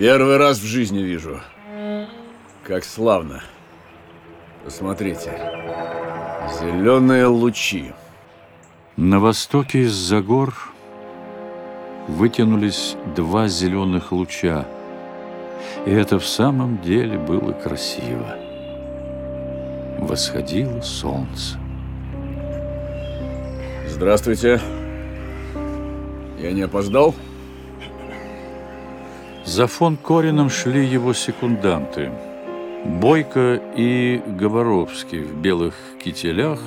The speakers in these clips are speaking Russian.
Первый раз в жизни вижу. Как славно. Посмотрите. Зеленые лучи. На востоке из-за гор вытянулись два зеленых луча. И это в самом деле было красиво. Восходило солнце. Здравствуйте. Я не опоздал? За фон Корином шли его секунданты. Бойко и Говоровский в белых кителях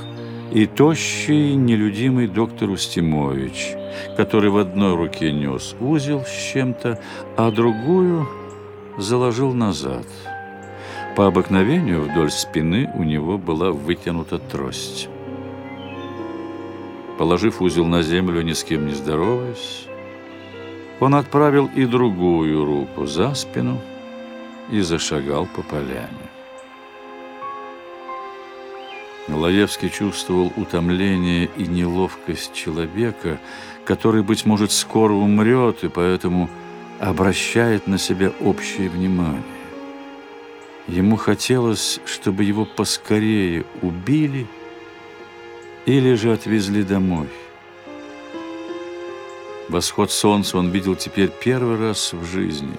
и тощий, нелюдимый доктор Устимович, который в одной руке нес узел с чем-то, а другую заложил назад. По обыкновению вдоль спины у него была вытянута трость. Положив узел на землю, ни с кем не здороваясь, он отправил и другую руку за спину и зашагал по поляне. Лаевский чувствовал утомление и неловкость человека, который, быть может, скоро умрет, и поэтому обращает на себя общее внимание. Ему хотелось, чтобы его поскорее убили или же отвезли домой. Восход солнца он видел теперь первый раз в жизни.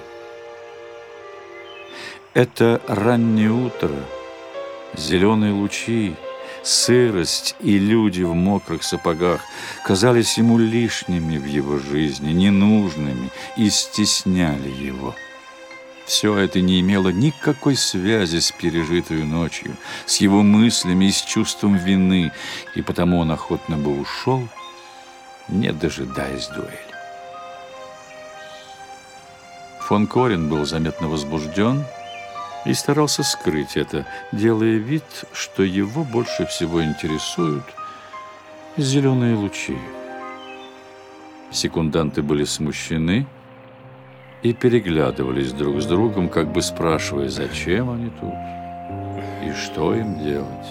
Это раннее утро, зеленые лучи, сырость и люди в мокрых сапогах казались ему лишними в его жизни, ненужными и стесняли его. Все это не имело никакой связи с пережитой ночью, с его мыслями и с чувством вины, и потому он охотно бы ушел, не дожидаясь дуэли. Фон Корин был заметно возбужден и старался скрыть это, делая вид, что его больше всего интересуют зеленые лучи. Секунданты были смущены и переглядывались друг с другом, как бы спрашивая, зачем они тут и что им делать.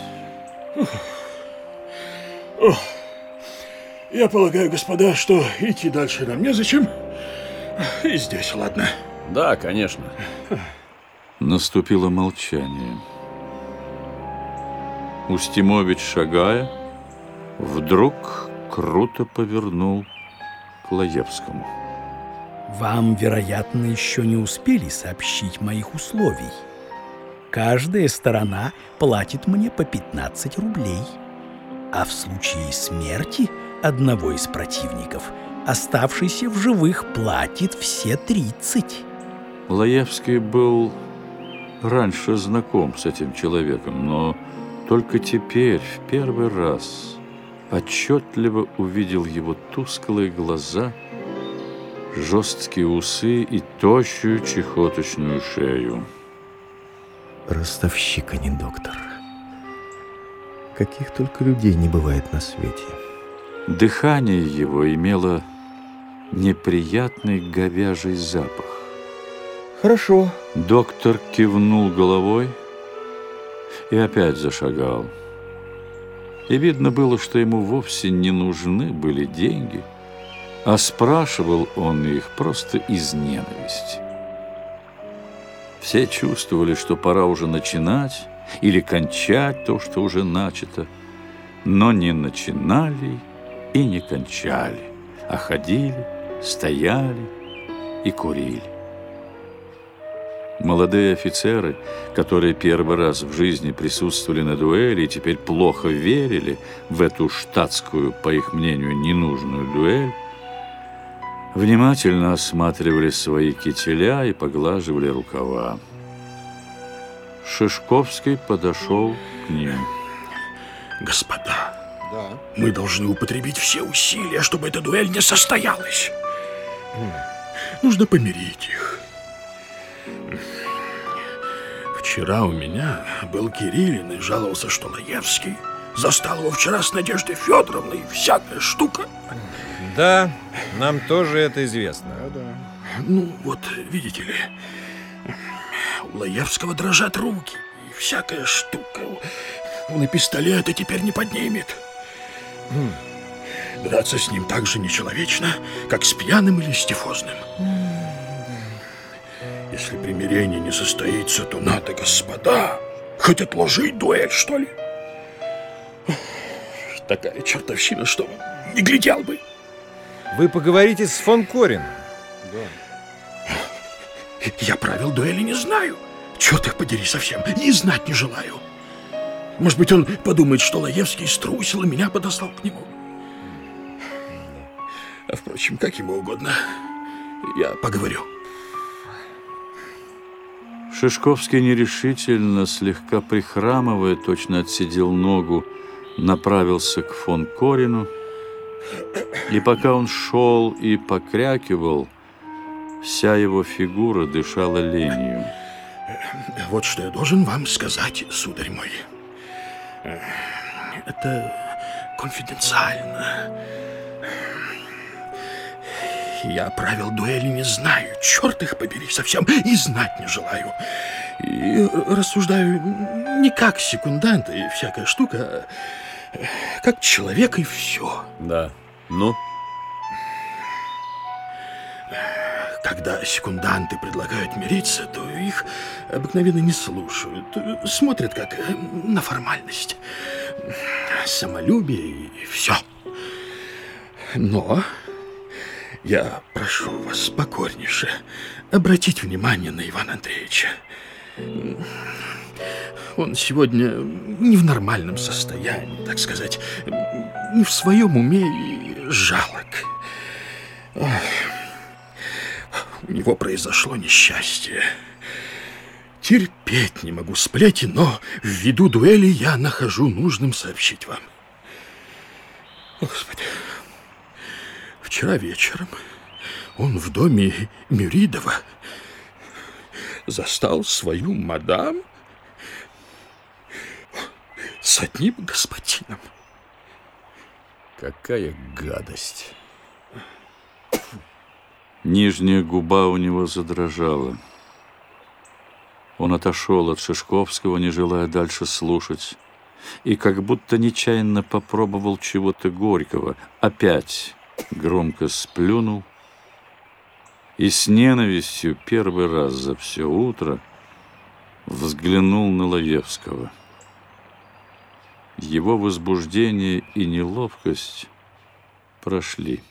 Я полагаю, господа, что идти дальше нам незачем. И здесь, ладно? Да, конечно. Наступило молчание. Устимович, шагая, вдруг круто повернул к Лаевскому. Вам, вероятно, еще не успели сообщить моих условий. Каждая сторона платит мне по 15 рублей. А в случае смерти одного из противников, оставшийся в живых платит все 30. Лаевский был раньше знаком с этим человеком, но только теперь, в первый раз, отчетливо увидел его тусклые глаза, жесткие усы и тощую чехоточную шею. Ростовщик, а не доктор. Каких только людей не бывает на свете. Дыхание его имело неприятный говяжий запах. Хорошо. Доктор кивнул головой и опять зашагал. И видно было, что ему вовсе не нужны были деньги, а спрашивал он их просто из ненависти. Все чувствовали, что пора уже начинать или кончать то, что уже начато, но не начинали и не кончали, а ходили, стояли и курили. Молодые офицеры, которые первый раз в жизни присутствовали на дуэли и теперь плохо верили в эту штатскую, по их мнению, ненужную дуэль, внимательно осматривали свои кителя и поглаживали рукава. Шишковский подошел к ним. Господа, да. мы должны употребить все усилия, чтобы эта дуэль не состоялась. Нужно помирить их. Вчера у меня был Кириллин и жаловался, что Лаевский застал его вчера с Надеждой Федоровной и всякая штука. Да, нам тоже это известно. Да, да. Ну, вот, видите ли, у Лаевского дрожат руки и всякая штука. Он и пистолета теперь не поднимет. Хм. Драться с ним так же нечеловечно, как с пьяным или с тифозным. Если примирение не состоится, то надо, господа, хоть отложить дуэль, что ли? Такая чертовщина, что не глядел бы. Вы поговорите с фон Корином. Я правил дуэли не знаю. Черт их подери совсем, и знать не желаю. Может быть, он подумает, что Лаевский струсил и меня подослал к нему. А впрочем, как ему угодно. Я поговорю. Шишковский нерешительно, слегка прихрамывая, точно отсидел ногу, направился к фон Корину. И пока он шел и покрякивал, вся его фигура дышала ленью. Вот что я должен вам сказать, сударь мой. Это конфиденциально. Я правил дуэли не знаю, черт их побери совсем, и знать не желаю. И рассуждаю не как секундант и всякая штука, а как человек и все. Да. Ну? Когда секунданты предлагают мириться, то их обыкновенно не слушают. Смотрят как на формальность. Самолюбие и все. Но я прошу вас покорнейше обратить внимание на Ивана Андреевича. Он сегодня не в нормальном состоянии, так сказать, не в своем уме и жалок. У него произошло несчастье. Терпеть не могу сплети, но ввиду дуэли я нахожу нужным сообщить вам. О, Господи, вчера вечером он в доме Мюридова застал свою мадам с одним господином. Какая гадость. Нижняя губа у него задрожала. Он отошел от Шишковского, не желая дальше слушать, и как будто нечаянно попробовал чего-то горького. Опять громко сплюнул и с ненавистью первый раз за все утро взглянул на Лаевского. Его возбуждение и неловкость прошли.